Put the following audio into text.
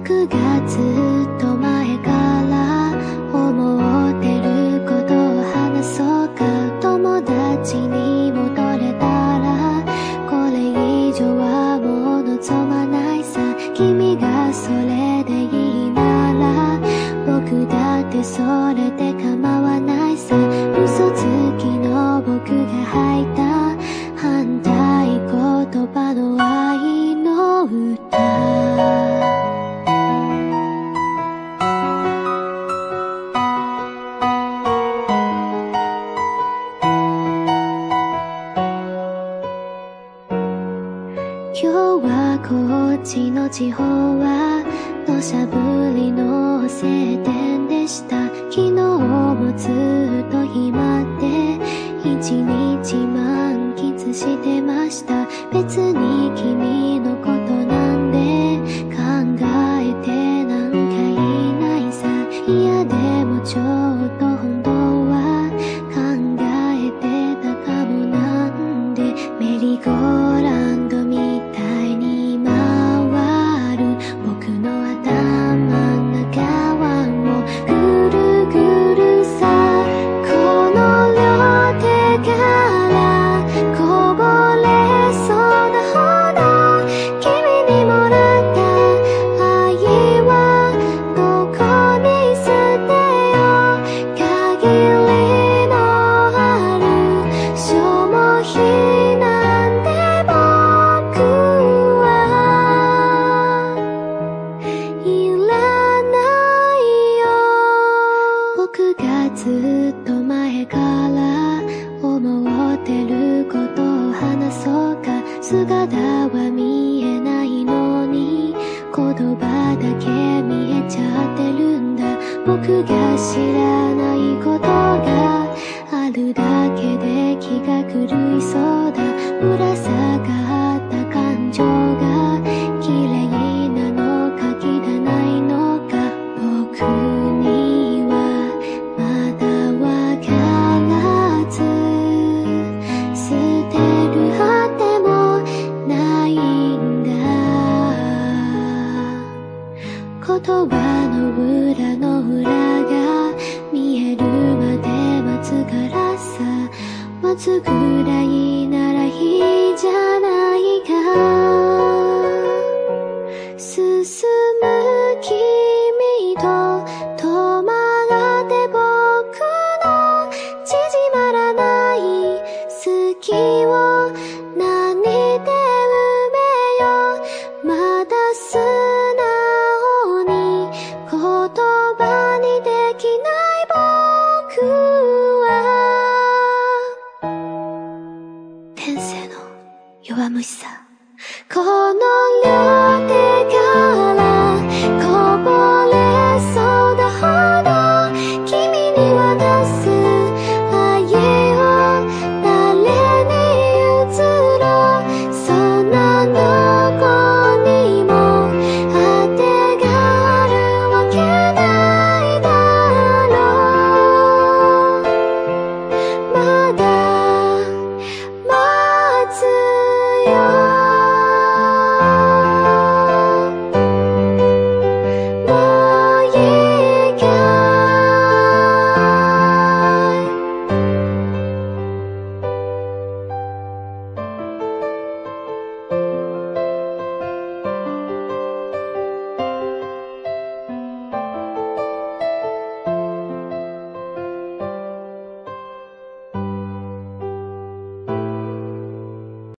僕がずっと前から思ってることを話そうか。友達に戻れたらこれ以上はもう望まないさ。君がそれでいいなら僕だってそれで構わないさ。嘘つきの僕が吐いた反対言葉の愛の歌。はこっちの地方は土砂降りの晴天でした。昨日もずっと暇で一日満喫してました。別に君のことなんで考えてなんかいないさ。いやでもちょっと本当は考えてたかもなんでメリーゴーラずっと前から思ってることを話そうか。姿は見えないのに言葉だけ見えちゃってるんだ。僕が知らないことがあるだけで気が狂いそうだ。ぶら下がの裏の裏が見えるまで待つからさ。待つくらいならいい